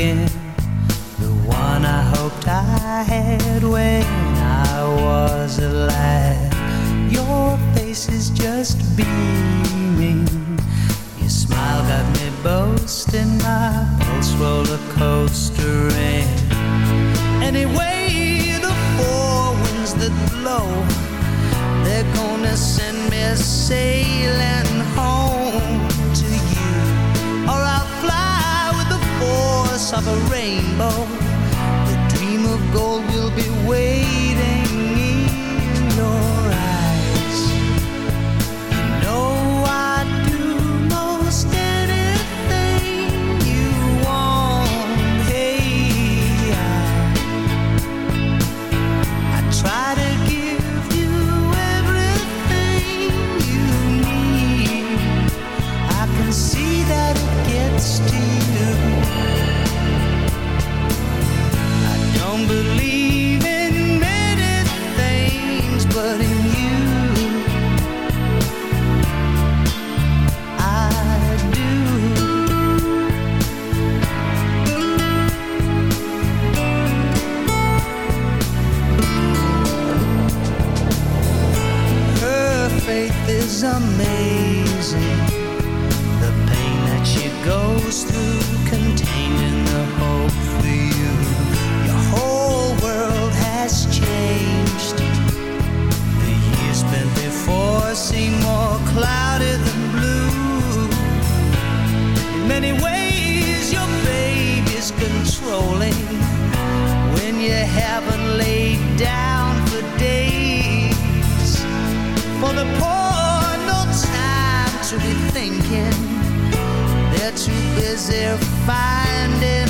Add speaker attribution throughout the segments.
Speaker 1: again. The one I hoped I had when I was alive. Your face is just beaming. Your smile got me boasting. My pulse roller coaster ran. Anyway, the four winds that blow, they're gonna send me sailing home. of a rainbow. The dream of gold will be waiting in
Speaker 2: your amazing. The pain that she goes through, containing the hope for you. Your whole world has changed. The years spent before seem more cloudy than blue. In many ways, your baby's controlling when you haven't laid down for days. For the
Speaker 3: poor
Speaker 1: too busy finding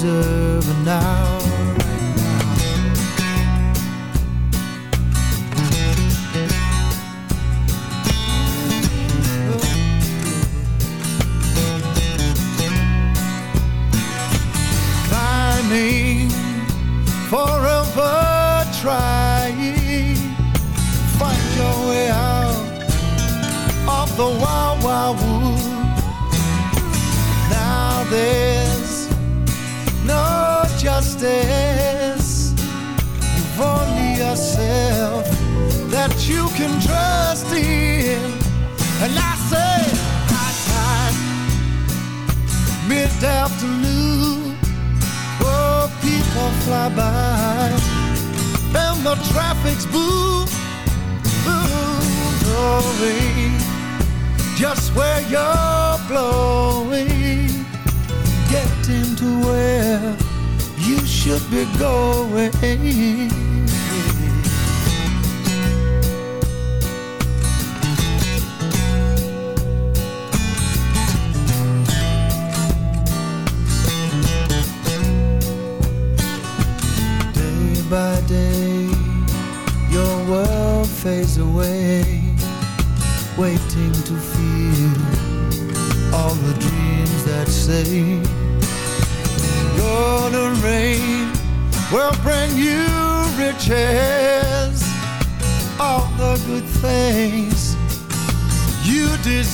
Speaker 1: deserve now traffic's boom, boom, blowing just where you're blowing. Getting to where you should be going.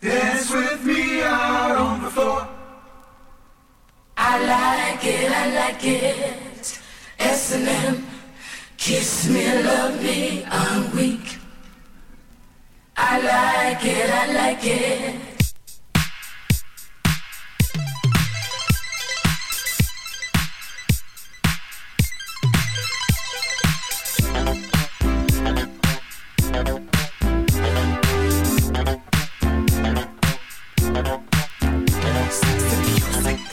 Speaker 4: Dance with me out on the floor. I like it, I like it. S&M, kiss me, love me, I'm weak. I like it, I like it. Sexy music.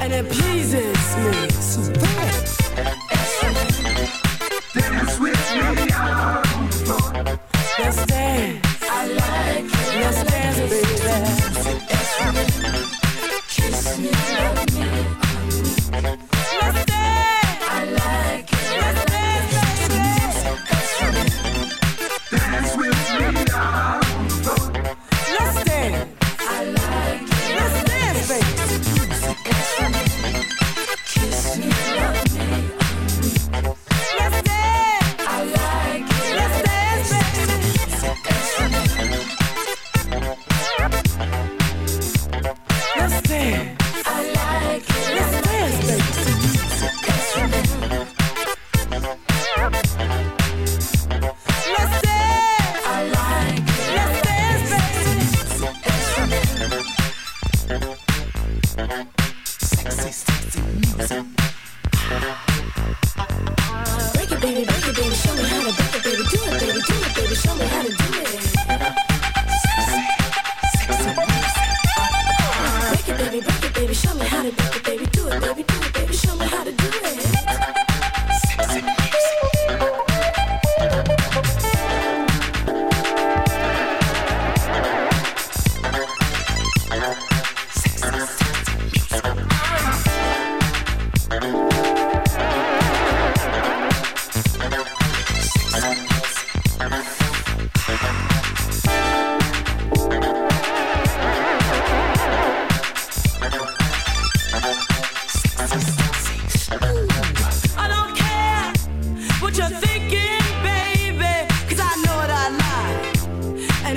Speaker 4: and it pleases me so bad.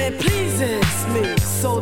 Speaker 4: and it pleases me. So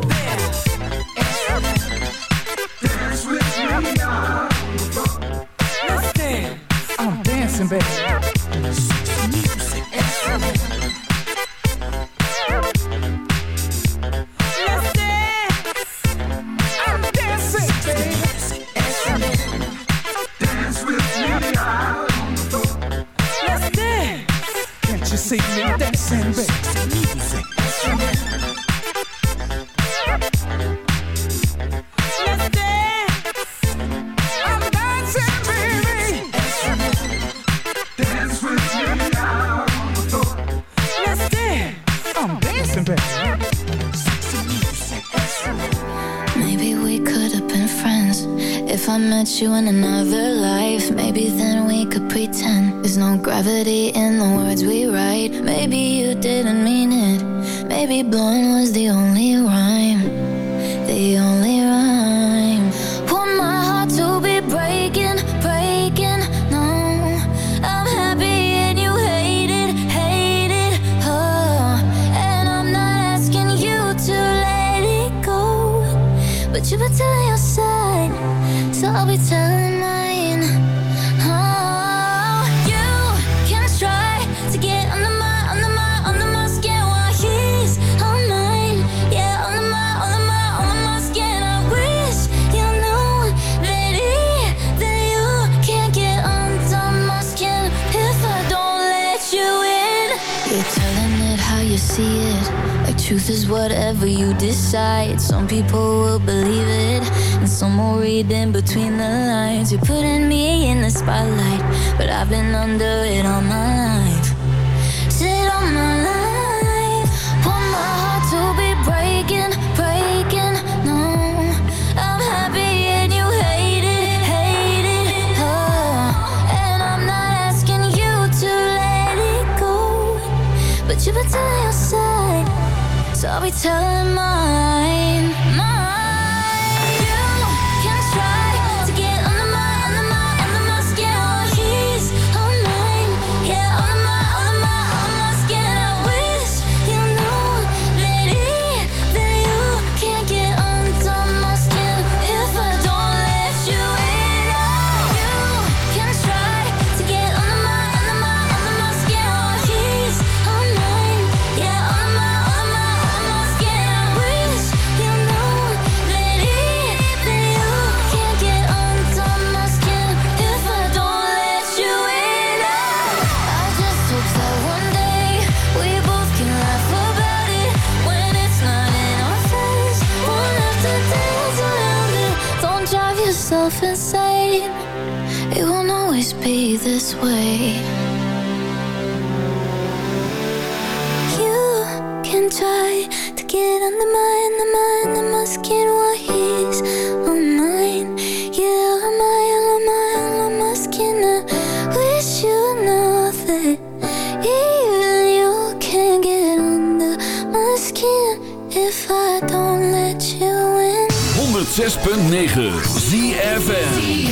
Speaker 4: between the lines. You're putting me in the spotlight, but I've been under it all my life. Sit on my life. Want my heart to be breaking, breaking. No, I'm happy and you hate it, hate it. Oh, and I'm not asking you to let it go, but you've been telling your side, so I'll be telling mine. Way. You can try to get under my, under my, under my skin while he's on mine. Yeah, on my, on on skin. I wish you know that even you can get under my skin if I don't let you in.
Speaker 5: 106.9 ZFN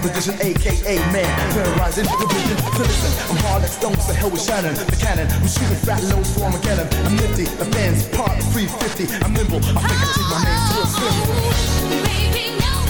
Speaker 6: mad exposition, aka man. Terrorizing the vision. So listen, I'm hard like stones, the hell with Shannon, the cannon. I'm shooting fat loads for Armageddon. I'm nifty, the fans part 350. I'm nimble, I think I take my name to a symbol.
Speaker 7: Baby, know